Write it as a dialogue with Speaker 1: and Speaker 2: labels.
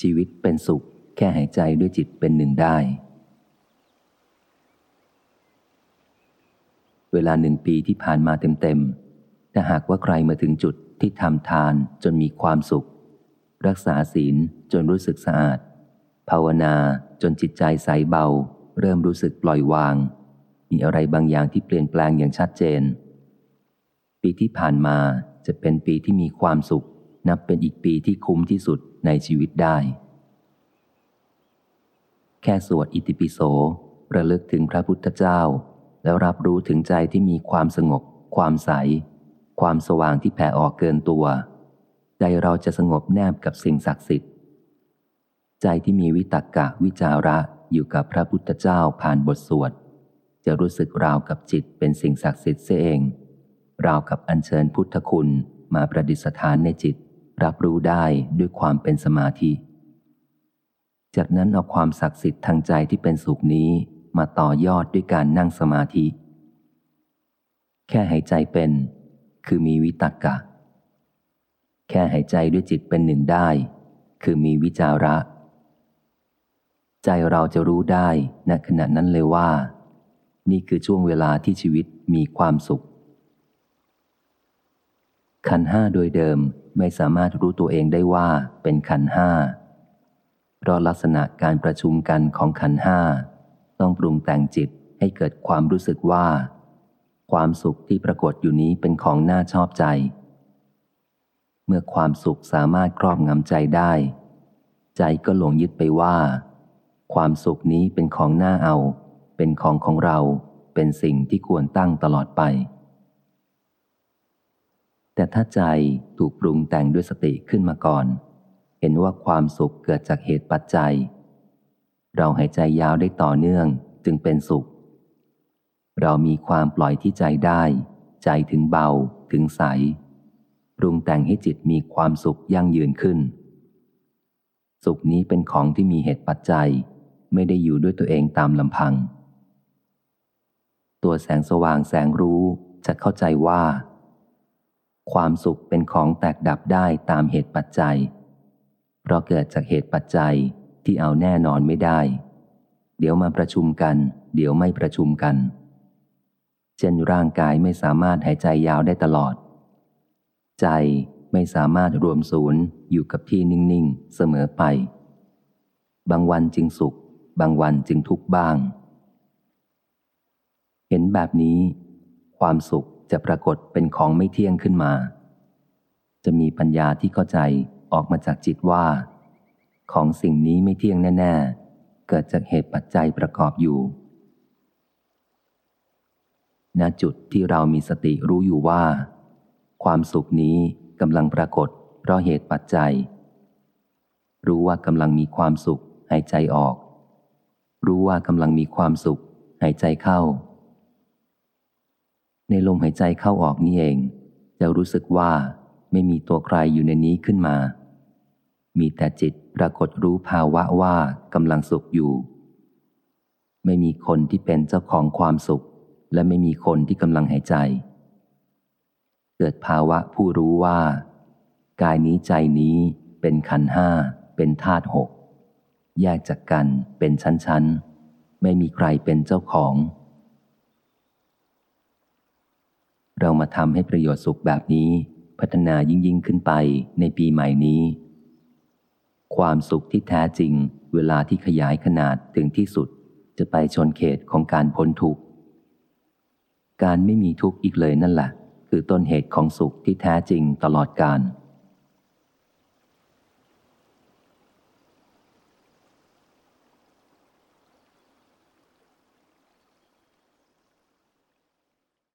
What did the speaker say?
Speaker 1: ชีวิตเป็นสุข แค่หายใจด้วยจิตเป็นหนึ่งได้ เวลาหนึ่งปีที่ผ่านมาเต็มๆถ้าหากว่าใครมาถึงจุดที่ทำทานจนมีความสุข รักษาศีลจนรู้สึกสะอาด ภาวนาจนจิตใจใสเบา เริ่มรู้สึกปล่อยวาง มีอะไรบางอย่างที่เปลี่ยนแปลงอย่างชัดเจน ปีที่ผ่านมาจะเป็นปีที่มีความสุข นับเป็นอีกปีที่คุ้มที่สุดในชีวิตได้ แค่สวดอิติปิโสระลึกถึงพระพุทธเจ้า แล้วรับรู้ถึงใจที่มีความสงบ ความใส ความสว่างที่แผ่ออกเกินตัว ใจเราจะสงบแนบกับสิ่งศักดิ์สิทธิ์ ใจที่มีวิตกกะวิจาระอยู่กับพระพุทธเจ้าผ่านบทสวด จะรู้สึกราวกับจิตเป็นสิ่งศักดิ์สิทธิ์เสียเอง ราวกับอัญเชิญพุทธคุณมาประดิษฐานในจิต รับรู้ได้ด้วยความเป็นสมาธิ จากนั้นเอาความศักดิ์สิทธิ์ทางใจที่เป็นสุขนี้มาต่อยอดด้วยการนั่งสมาธิ แค่หายใจเป็น คือมีวิตกกะ แค่หายใจด้วยจิตเป็นหนึ่งได้ คือมีวิจาระ ใจเราจะรู้ได้ณขณะนั้นเลยว่า นี่คือช่วงเวลาที่ชีวิตมีความสุข ขันห้าโดยเดิมไม่สามารถรู้ตัวเองได้ว่าเป็นขันห้า เพราะลักษณะการประชุมกันของขันห้า ต้องปรุงแต่งจิตให้เกิดความรู้สึกว่า ความสุขที่ปรากฏอยู่นี้เป็นของน่าชอบใจ เมื่อความสุขสามารถครอบงำใจได้ ใจก็หลงยึดไปว่า ความสุขนี้เป็นของน่าเอา เป็นของของเราเป็นสิ่งที่ควรตั้งตลอดไป แต่ถ้าใจถูกปรุงแต่งด้วยสติขึ้นมาก่อน เห็นว่าความสุขเกิดจากเหตุปัจจัย เราหายใจยาวได้ต่อเนื่องจึงเป็นสุข เรามีความปล่อยที่ใจได้ ใจถึงเบาถึงใส ปรุงแต่งให้จิตมีความสุขยั่งยืนขึ้น สุขนี้เป็นของที่มีเหตุปัจจัย ไม่ได้อยู่ด้วยตัวเองตามลำพัง ตัวแสงสว่างแสงรู้จะเข้าใจว่า ความสุขเป็นของแตกดับได้ตามเหตุปัจจัย เพราะเกิดจากเหตุปัจจัยที่เอาแน่นอนไม่ได้ เดี๋ยวมาประชุมกัน เดี๋ยวไม่ประชุมกัน เช่นร่างกายไม่สามารถหายใจยาวได้ตลอด ใจไม่สามารถรวมศูนย์อยู่กับที่นิ่ง ๆ เสมอไป บางวันจึงสุข บางวันจึงทุกข์บ้าง เห็นแบบนี้ ความสุข จะปรากฏเป็นของไม่เที่ยงขึ้นมา จะมีปัญญาที่เข้าใจออกมาจากจิตว่า ของสิ่งนี้ไม่เที่ยงแน่ ๆ เกิดจากเหตุปัจจัยประกอบอยู่ ณ จุดที่เรามีสติรู้อยู่ว่า ความสุขนี้กำลังปรากฏ เพราะเหตุปัจจัย รู้ว่ากำลังมีความสุขหายใจออก รู้ว่ากำลังมีความสุขหายใจเข้า ในลมหายใจเข้าออกนี่เอง จะรู้สึกว่าไม่มีตัวใครอยู่ในนี้ขึ้นมา มีแต่จิตปรากฏรู้ภาวะว่ากำลังสุขอยู่ ไม่มีคนที่เป็นเจ้าของความสุข และไม่มีคนที่กำลังหายใจ เกิดภาวะผู้รู้ว่า กายนี้ใจนี้เป็นขันห้า เป็นธาตุหก แยกจากกันเป็นชั้นๆ ไม่มีใครเป็นเจ้าของ เรามาทำให้ประโยชน์สุขแบบนี้ พัฒนายิ่งยิ่งขึ้นไปในปีใหม่นี้ ความสุขที่แท้จริง เวลาที่ขยายขนาดถึงที่สุด จะไปชนเขตของการพ้นทุกข์การไม่มีทุกข์อีกเลยนั่นแหละ คือต้นเหตุของสุขที่แท้จริงตลอดกาล